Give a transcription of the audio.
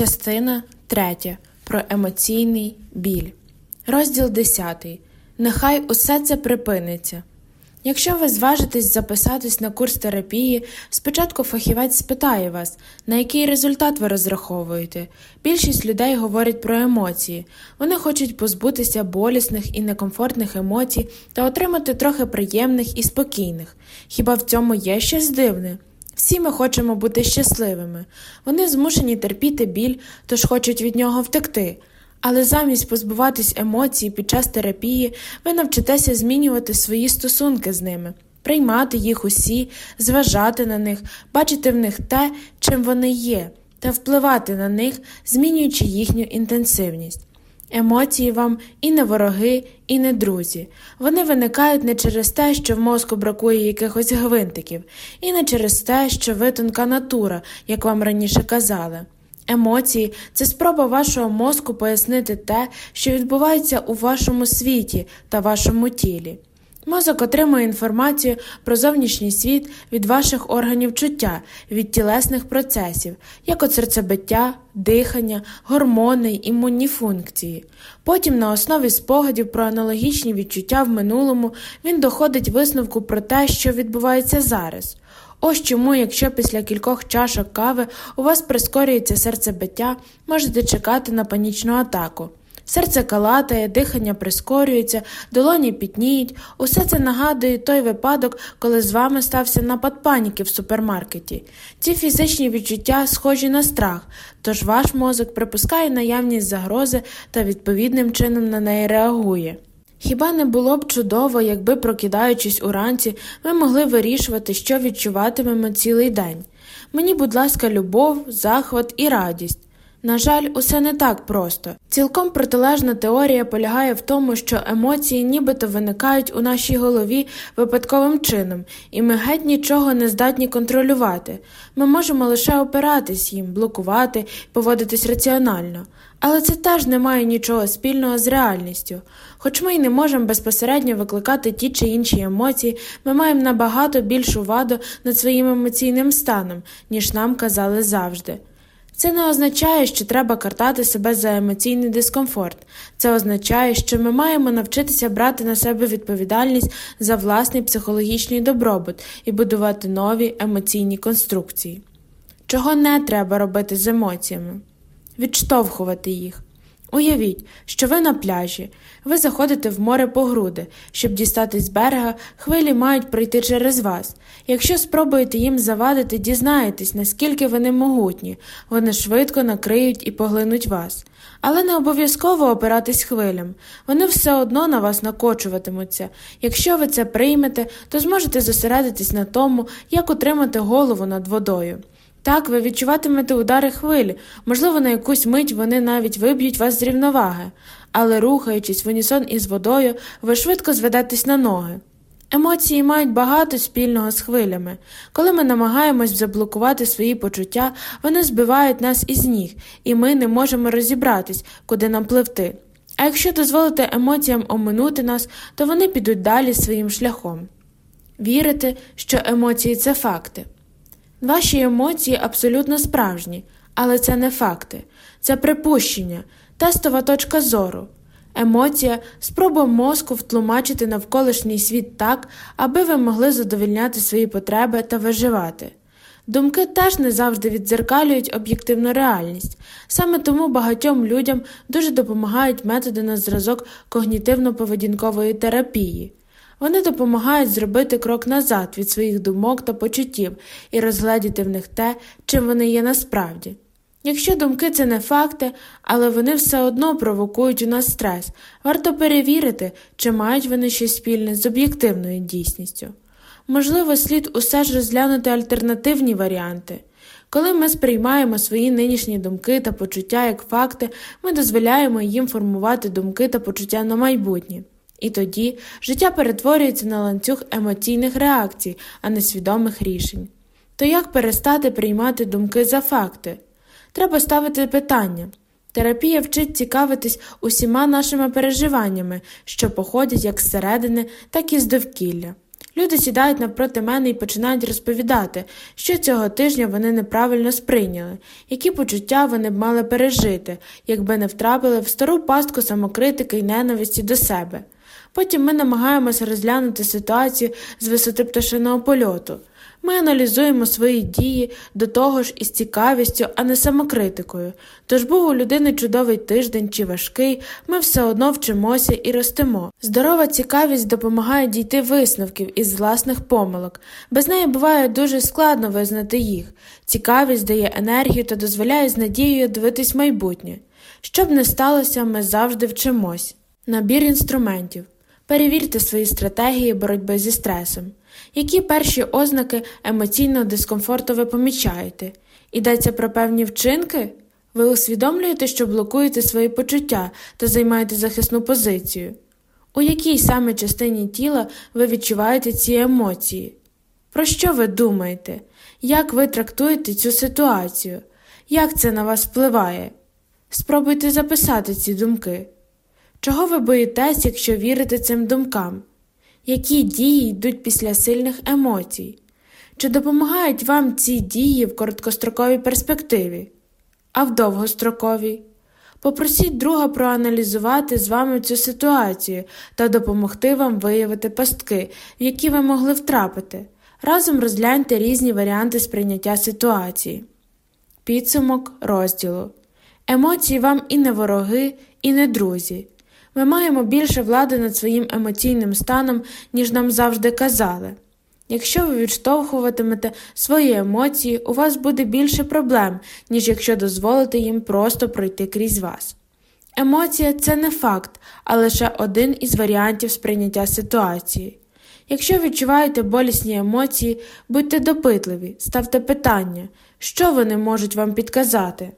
Частина 3. Про емоційний біль. Розділ 10. Нехай усе це припиниться. Якщо ви зважитесь записатись на курс терапії, спочатку фахівець спитає вас, на який результат ви розраховуєте. Більшість людей говорять про емоції. Вони хочуть позбутися болісних і некомфортних емоцій та отримати трохи приємних і спокійних. Хіба в цьому є щось дивне? Всі ми хочемо бути щасливими. Вони змушені терпіти біль, тож хочуть від нього втекти. Але замість позбуватись емоцій під час терапії, ви навчитеся змінювати свої стосунки з ними, приймати їх усі, зважати на них, бачити в них те, чим вони є, та впливати на них, змінюючи їхню інтенсивність. Емоції вам і не вороги, і не друзі. Вони виникають не через те, що в мозку бракує якихось гвинтиків, і не через те, що ви тонка натура, як вам раніше казали. Емоції це спроба вашого мозку пояснити те, що відбувається у вашому світі та вашому тілі. Мозок отримує інформацію про зовнішній світ від ваших органів чуття, від тілесних процесів, як от серцебиття, дихання, гормони, імунні функції. Потім, на основі спогадів про аналогічні відчуття в минулому, він доходить висновку про те, що відбувається зараз. Ось чому, якщо після кількох чашок кави у вас прискорюється серцебиття, можете чекати на панічну атаку. Серце калатає, дихання прискорюється, долоні пітніють. Усе це нагадує той випадок, коли з вами стався напад паніки в супермаркеті. Ці фізичні відчуття схожі на страх, тож ваш мозок припускає наявність загрози та відповідним чином на неї реагує. Хіба не було б чудово, якби, прокидаючись уранці, ми могли вирішувати, що відчуватимемо цілий день? Мені, будь ласка, любов, захват і радість. На жаль, усе не так просто. Цілком протилежна теорія полягає в тому, що емоції нібито виникають у нашій голові випадковим чином, і ми геть нічого не здатні контролювати. Ми можемо лише опиратись їм, блокувати, поводитись раціонально. Але це теж не має нічого спільного з реальністю. Хоч ми й не можемо безпосередньо викликати ті чи інші емоції, ми маємо набагато більшу ваду над своїм емоційним станом, ніж нам казали завжди. Це не означає, що треба картати себе за емоційний дискомфорт. Це означає, що ми маємо навчитися брати на себе відповідальність за власний психологічний добробут і будувати нові емоційні конструкції. Чого не треба робити з емоціями? Відштовхувати їх. Уявіть, що ви на пляжі, ви заходите в море по груди, щоб дістатись з берега, хвилі мають пройти через вас. Якщо спробуєте їм завадити, дізнаєтесь, наскільки вони могутні, вони швидко накриють і поглинуть вас. Але не обов'язково опиратись хвилям, вони все одно на вас накочуватимуться. Якщо ви це приймете, то зможете зосередитись на тому, як утримати голову над водою. Так, ви відчуватимете удари хвилі, можливо, на якусь мить вони навіть виб'ють вас з рівноваги, але рухаючись в унісон із водою, ви швидко зведетесь на ноги. Емоції мають багато спільного з хвилями. Коли ми намагаємось заблокувати свої почуття, вони збивають нас із ніг, і ми не можемо розібратись, куди нам пливти. А якщо дозволити емоціям оминути нас, то вони підуть далі своїм шляхом. Вірити, що емоції це факти. Ваші емоції абсолютно справжні, але це не факти, це припущення, тестова точка зору. Емоція спроба мозку втлумачити навколишній світ так, аби ви могли задовільняти свої потреби та виживати. Думки теж не завжди віддзеркалюють об'єктивну реальність, саме тому багатьом людям дуже допомагають методи на зразок когнітивно-поведінкової терапії. Вони допомагають зробити крок назад від своїх думок та почуттів і розгледіти в них те, чим вони є насправді. Якщо думки це не факти, але вони все одно провокують у нас стрес, варто перевірити, чи мають вони щось спільне з об'єктивною дійсністю. Можливо, слід усе ж розглянути альтернативні варіанти. Коли ми сприймаємо свої нинішні думки та почуття як факти, ми дозволяємо їм формувати думки та почуття на майбутнє. І тоді життя перетворюється на ланцюг емоційних реакцій, а не свідомих рішень. То як перестати приймати думки за факти? Треба ставити питання. Терапія вчить цікавитись усіма нашими переживаннями, що походять як зсередини, так і з довкілля. Люди сідають навпроти мене і починають розповідати, що цього тижня вони неправильно сприйняли, які почуття вони б мали пережити, якби не втрапили в стару пастку самокритики і ненависті до себе. Потім ми намагаємося розглянути ситуацію з висоти пташиного польоту. Ми аналізуємо свої дії до того ж із цікавістю, а не самокритикою. Тож був у людини чудовий тиждень чи важкий, ми все одно вчимося і ростемо. Здорова цікавість допомагає дійти висновків із власних помилок. Без неї буває дуже складно визнати їх. Цікавість дає енергію та дозволяє з надією дивитись майбутнє. Що б не сталося, ми завжди вчимось. Набір інструментів. Перевірте свої стратегії боротьби зі стресом. Які перші ознаки емоційного дискомфорту ви помічаєте? Йдеться про певні вчинки? Ви усвідомлюєте, що блокуєте свої почуття та займаєте захисну позицію? У якій саме частині тіла ви відчуваєте ці емоції? Про що ви думаєте? Як ви трактуєте цю ситуацію? Як це на вас впливає? Спробуйте записати ці думки. Чого ви боїтесь, якщо вірите цим думкам? Які дії йдуть після сильних емоцій? Чи допомагають вам ці дії в короткостроковій перспективі, а в довгостроковій? Попросіть друга проаналізувати з вами цю ситуацію та допомогти вам виявити пастки, в які ви могли втрапити. Разом розгляньте різні варіанти сприйняття ситуації. Підсумок розділу. Емоції вам і не вороги, і не друзі. Ми маємо більше влади над своїм емоційним станом, ніж нам завжди казали. Якщо ви відштовхуватимете свої емоції, у вас буде більше проблем, ніж якщо дозволите їм просто пройти крізь вас. Емоція це не факт, а лише один із варіантів сприйняття ситуації. Якщо відчуваєте болісні емоції, будьте допитливі, ставте питання, що вони можуть вам підказати.